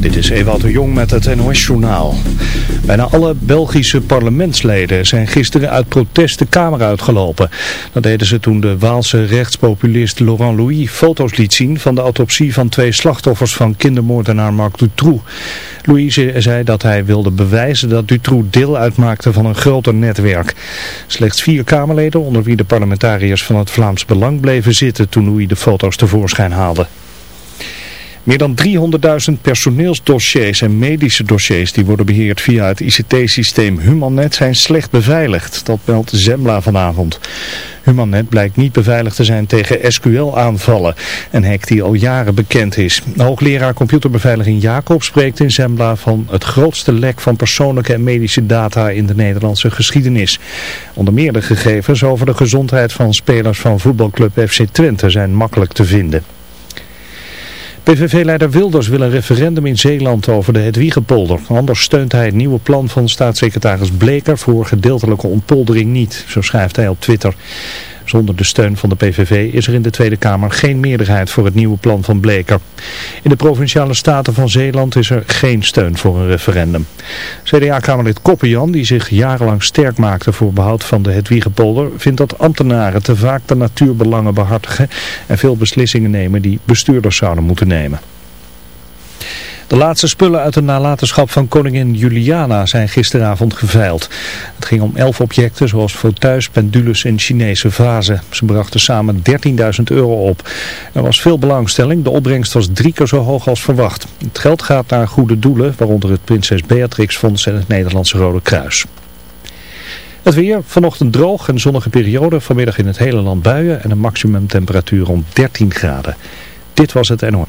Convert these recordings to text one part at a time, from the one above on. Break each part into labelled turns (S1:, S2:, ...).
S1: Dit is Ewout de Jong met het NOS-journaal. Bijna alle Belgische parlementsleden zijn gisteren uit protest de Kamer uitgelopen. Dat deden ze toen de Waalse rechtspopulist Laurent Louis foto's liet zien van de autopsie van twee slachtoffers van kindermoordenaar Marc Dutroux. Louis zei dat hij wilde bewijzen dat Dutroux deel uitmaakte van een groter netwerk. Slechts vier Kamerleden, onder wie de parlementariërs van het Vlaams Belang, bleven zitten toen Louis de foto's tevoorschijn haalde. Meer dan 300.000 personeelsdossiers en medische dossiers die worden beheerd via het ICT-systeem Humannet zijn slecht beveiligd. Dat meldt Zembla vanavond. Humannet blijkt niet beveiligd te zijn tegen SQL-aanvallen, een hack die al jaren bekend is. Hoogleraar computerbeveiliging Jacob spreekt in Zembla van het grootste lek van persoonlijke en medische data in de Nederlandse geschiedenis. Onder meer de gegevens over de gezondheid van spelers van voetbalclub FC Twente zijn makkelijk te vinden. PVV-leider Wilders wil een referendum in Zeeland over de Hedwiegepolder. Anders steunt hij het nieuwe plan van staatssecretaris Bleker voor gedeeltelijke ontpoldering niet, zo schrijft hij op Twitter. Zonder de steun van de PVV is er in de Tweede Kamer geen meerderheid voor het nieuwe plan van Bleker. In de Provinciale Staten van Zeeland is er geen steun voor een referendum. CDA-kamerlid Koppenjan, die zich jarenlang sterk maakte voor behoud van de Hedwiegepolder, vindt dat ambtenaren te vaak de natuurbelangen behartigen en veel beslissingen nemen die bestuurders zouden moeten nemen. De laatste spullen uit de nalatenschap van koningin Juliana zijn gisteravond geveild. Het ging om elf objecten zoals fauteuils, pendules en Chinese vazen. Ze brachten samen 13.000 euro op. Er was veel belangstelling. De opbrengst was drie keer zo hoog als verwacht. Het geld gaat naar goede doelen, waaronder het Prinses Beatrix Fonds en het Nederlandse Rode Kruis. Het weer, vanochtend droog en zonnige periode, vanmiddag in het hele land buien en een maximumtemperatuur rond 13 graden. Dit was het NOS.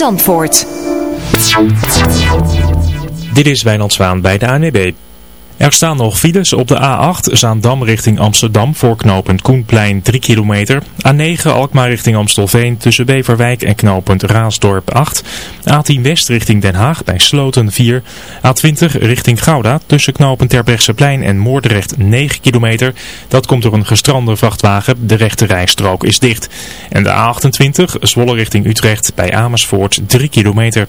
S2: Zandvoort.
S3: Dit is Wijnand Zwaan bij de ANWB. Er staan nog files op de A8 Zaandam richting Amsterdam voor knooppunt Koenplein 3 kilometer. A9 Alkmaar richting Amstelveen tussen Beverwijk en knooppunt Raasdorp 8. A10 West richting Den Haag bij Sloten 4. A20 richting Gouda tussen knooppunt Terbrechtseplein en Moordrecht 9 kilometer. Dat komt door een gestrande vrachtwagen. De rechte rijstrook is dicht. En de A28 Zwolle richting Utrecht bij Amersfoort 3 kilometer.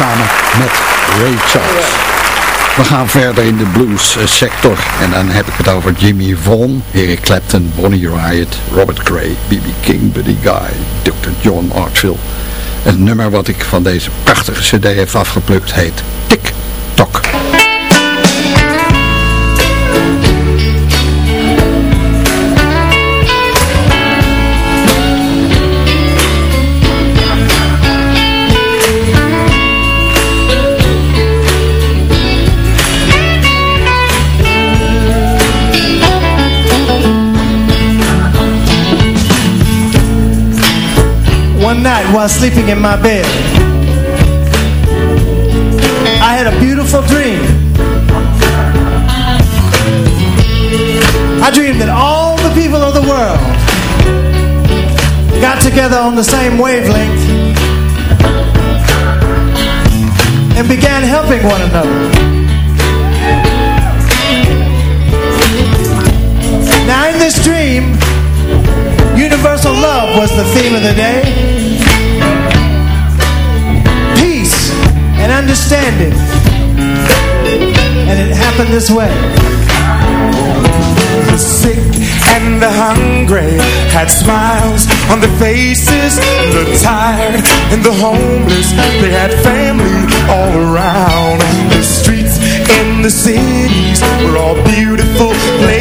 S4: Samen met Ray Charles. We gaan verder in de blues eh, sector en dan heb ik het over Jimmy Vaughan, Eric Clapton, Bonnie Raitt, Robert Gray, B.B. King, Buddy Guy, Dr. John Artfield. Het nummer wat ik van deze prachtige cd heb afgeplukt heet
S5: while sleeping in my bed. I had a beautiful dream. I dreamed that all the people of the world got together on the same wavelength and began helping one another. Now in this dream, universal love was the theme of the day. Understanding. And it happened this way.
S6: The sick and the hungry had smiles on their faces. The tired and the homeless, they had family all around. The streets in the cities were all beautiful places,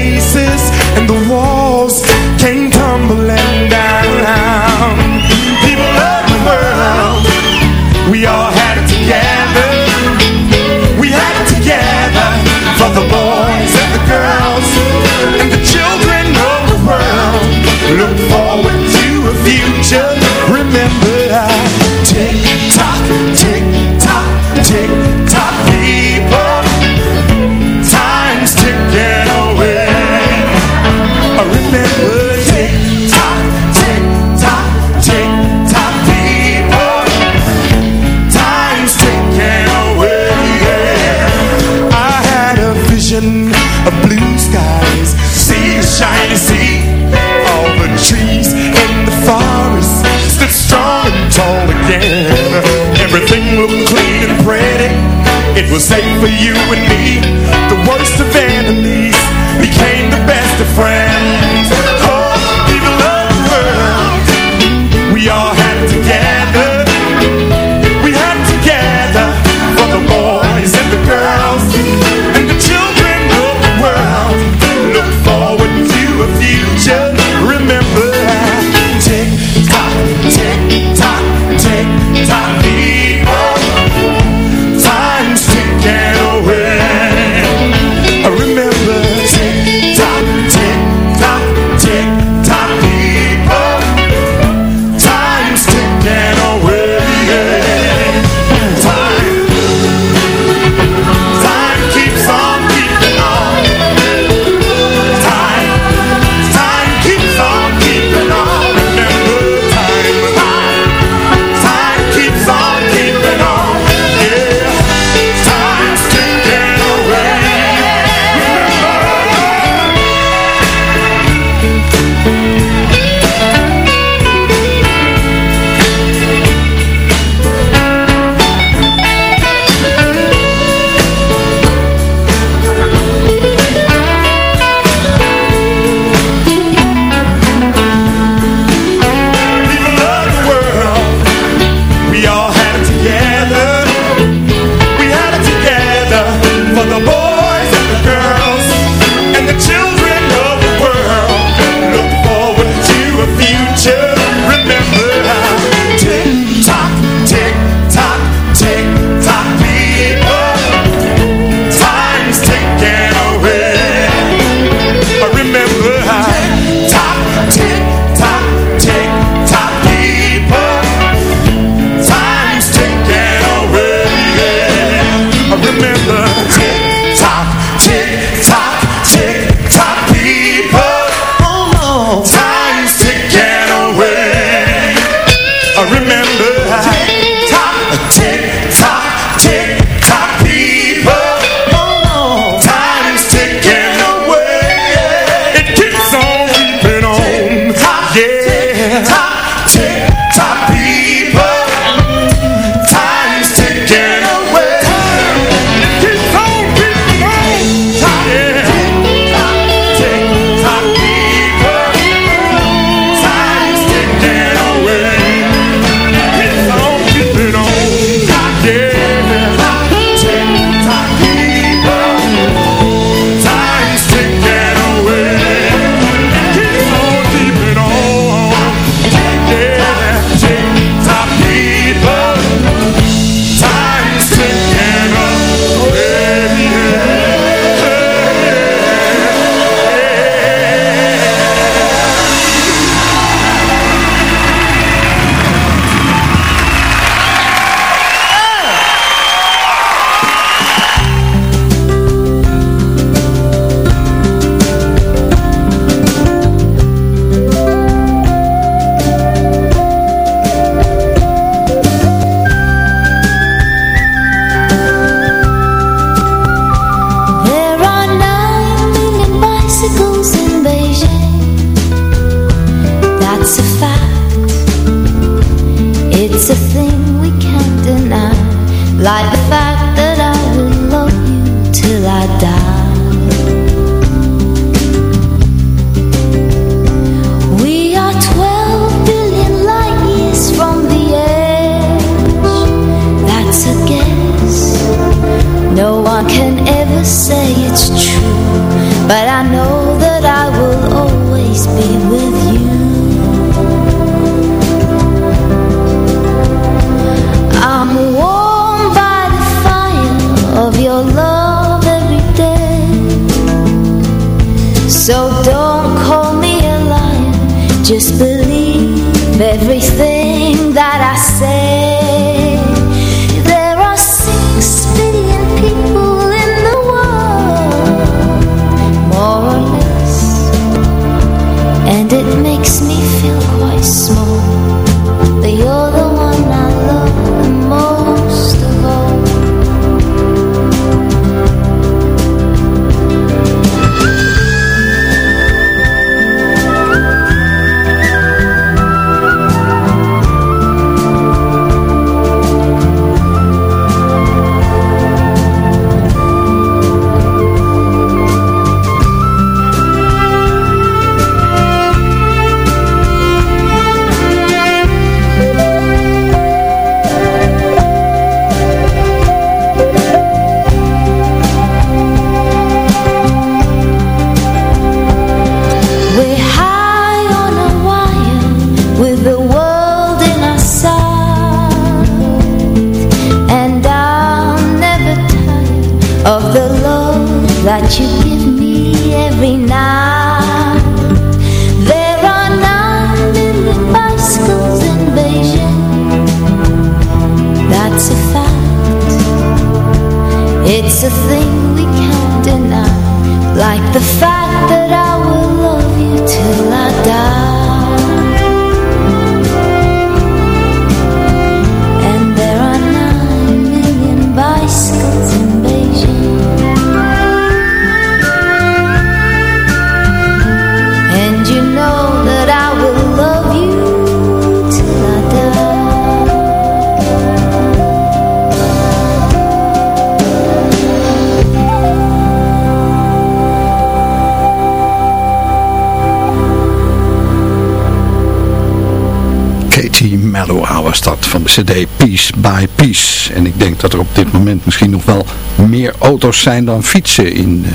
S4: cd Piece by Piece. En ik denk dat er op dit moment misschien nog wel meer auto's zijn dan fietsen in uh,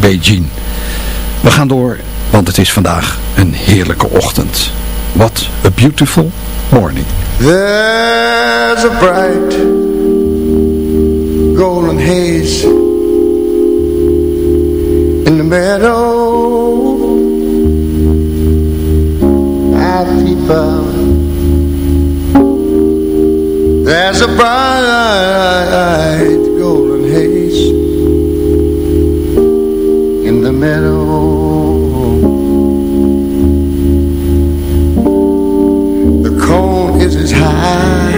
S4: Beijing. We gaan door, want het is vandaag een heerlijke ochtend. What a beautiful morning.
S7: There's a bright golden haze in the meadow I There's a bright golden haze in the meadow. The cone is as high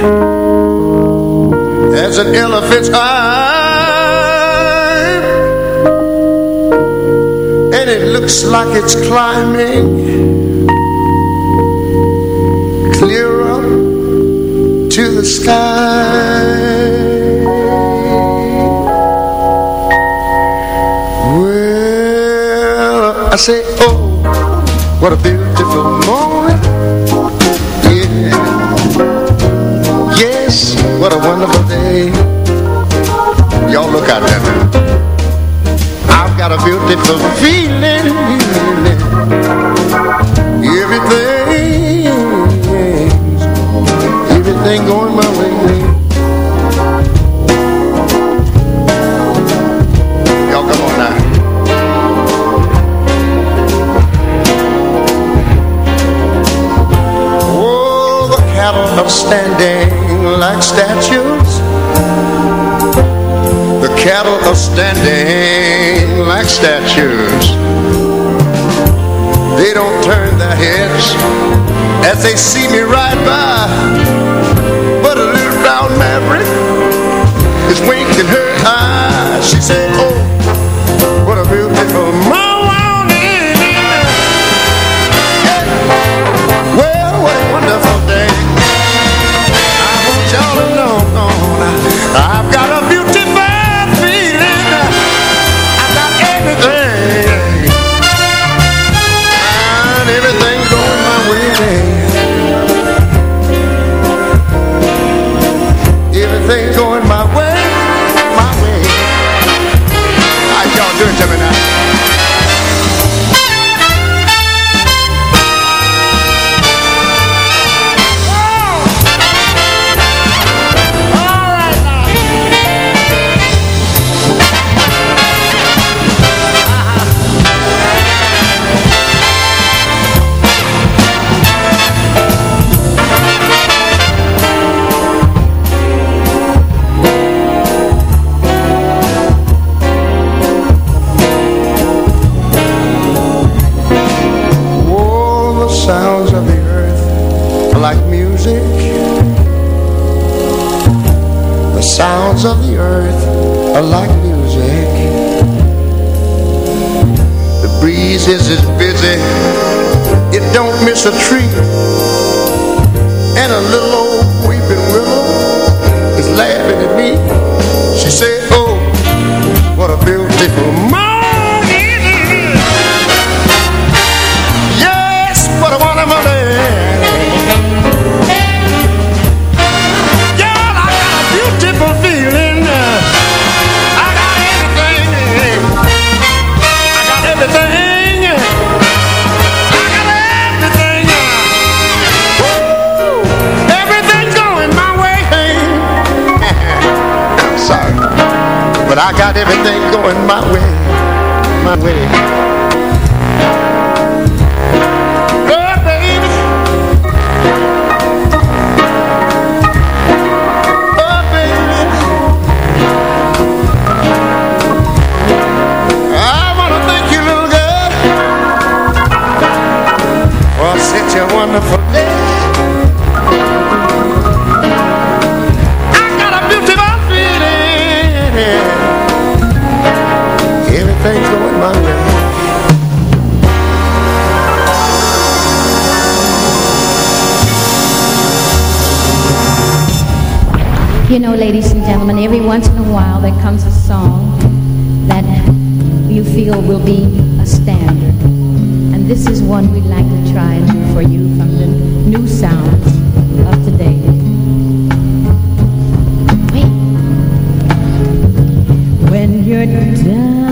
S7: as an elephant's eye, and it looks like it's climbing to the sky. Well, I say, oh, what a beautiful morning. Yeah. Yes, what a wonderful day. Y'all look out there. I've got a beautiful feeling everything going my way. Y'all come on now. Oh, the cattle are standing like statues. The cattle are standing like statues. They don't turn their heads as they see me ride by brown maverick is winking her eyes. She said, oh, wonderful day. You
S8: know, ladies and gentlemen, every once in a while there comes a song that you feel will be this is one we'd like to try and do for you from the new sounds of today. Wait. When you're done.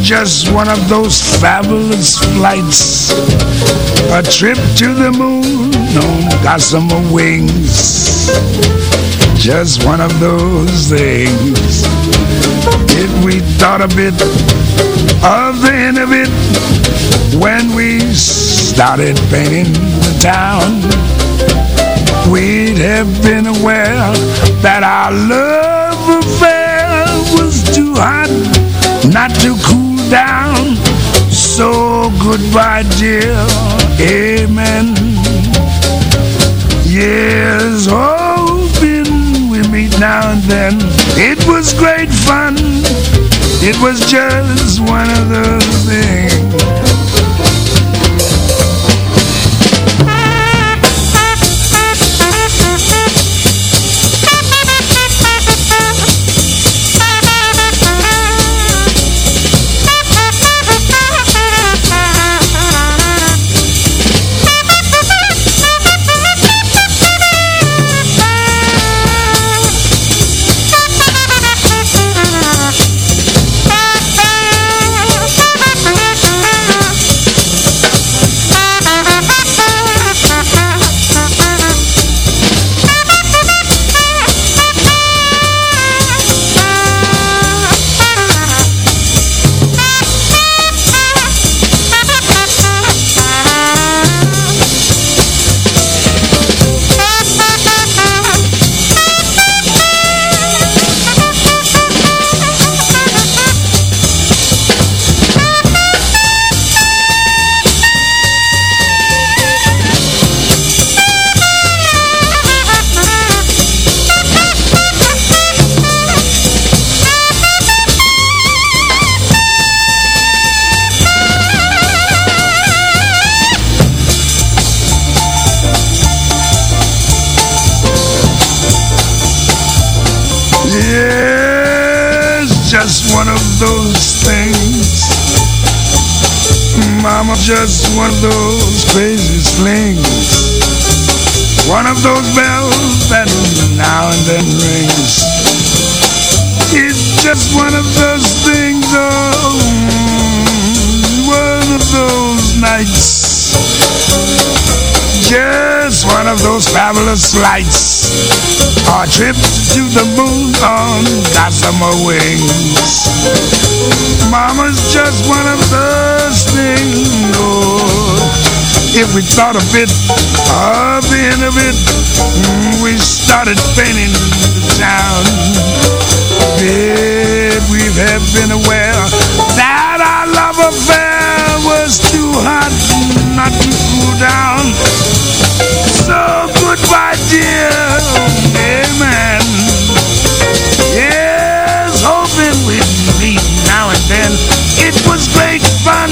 S9: just one of those fabulous flights. A trip to the moon on gossamer wings. Just one of those things. If we thought a bit of the end of it When we started painting the town We'd have been aware that our love affair was too hot not to cool down. So goodbye dear, amen. Yes, hoping we meet now and then. It was great fun. It was just one of those things just one of those crazy slings. One of those bells that now and then rings. It's just one of those things, oh One of those nights. Just one of those fabulous lights. Our trip to the moon oh, on gossamer wings. Mama's just one of those oh If we thought a bit of the end of it mm, We started painting the town. Babe, we have been aware That our love affair was too hot not to cool down. So goodbye dear, amen. Yes, hoping we'd meet now and then. It was great fun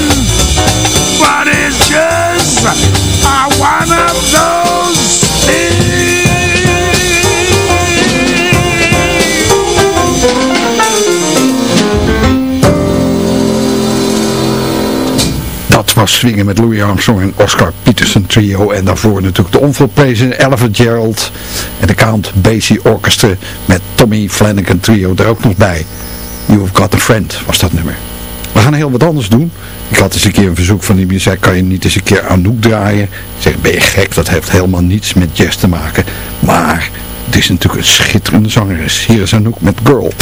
S4: was Swingen met Louis Armstrong en Oscar Peterson Trio. En daarvoor natuurlijk de onvolprezen Ella Gerald en de Count Basie Orchestra met Tommy Flanagan Trio er ook nog bij. You've Got a Friend was dat nummer. We gaan heel wat anders doen. Ik had eens een keer een verzoek van iemand zei, kan je niet eens een keer Anouk draaien? Ik zeg, ben je gek? Dat heeft helemaal niets met jazz te maken. Maar het is natuurlijk een schitterende zangeres. Hier is Anouk met Girl.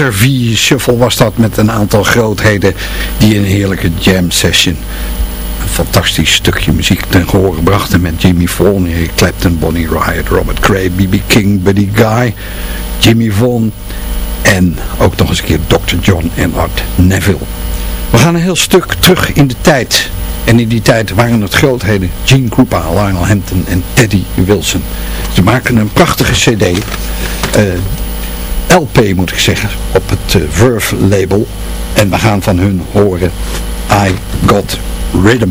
S4: SRV Shuffle was dat met een aantal grootheden die een heerlijke jam session een fantastisch stukje muziek ten gehore brachten met Jimmy Vaughan, Clapton, Bonnie Riot, Robert Cray, B.B. King, Buddy Guy, Jimmy Vaughan en ook nog eens een keer Dr. John en Art Neville. We gaan een heel stuk terug in de tijd. En in die tijd waren het grootheden Gene Krupa, Lionel Hampton en Teddy Wilson. Ze maken een prachtige cd, uh, LP moet ik zeggen, op het uh, Verve label. En we gaan van hun horen I Got Rhythm.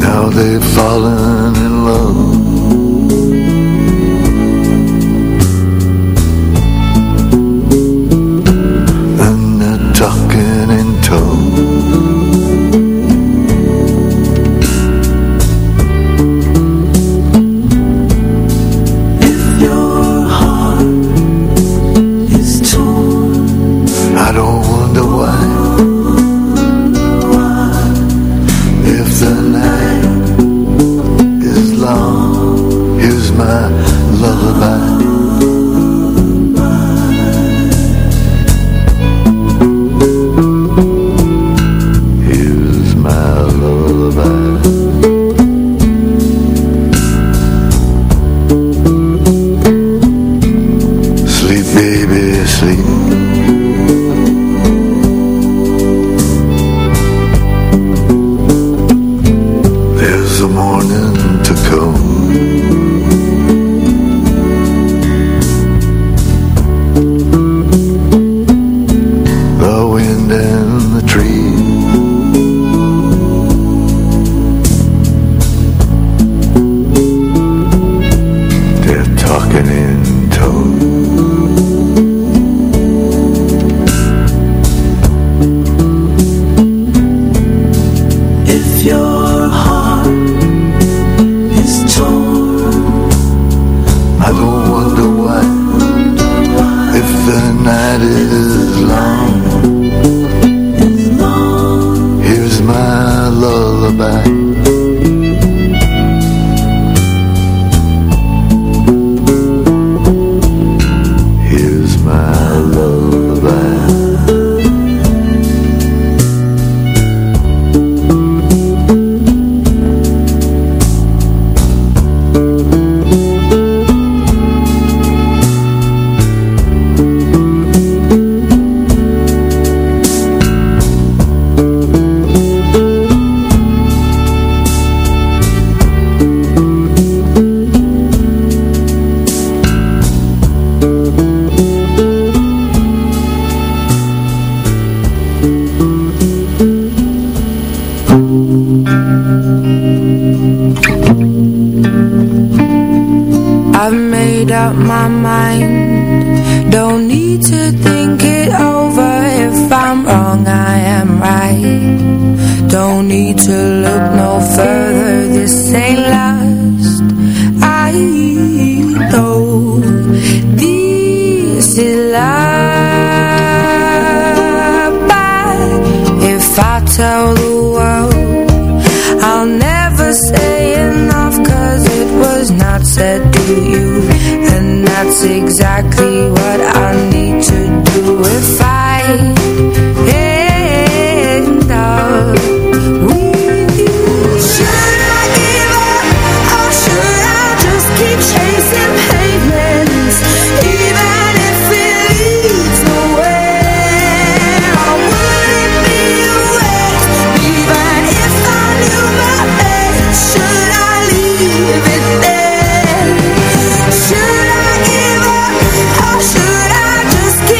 S10: Now they've fallen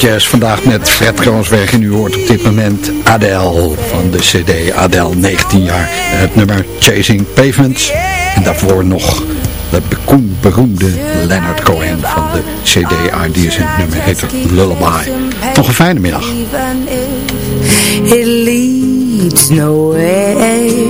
S4: Jazz vandaag met Fred Kroonsweg. En u hoort op dit moment Adele van de cd Adele 19 jaar. Het nummer Chasing Pavements. En daarvoor nog de beroemde Leonard Cohen van de cd Ideas. En het nummer heet Lullaby. Nog een fijne middag.
S10: It leads nowhere.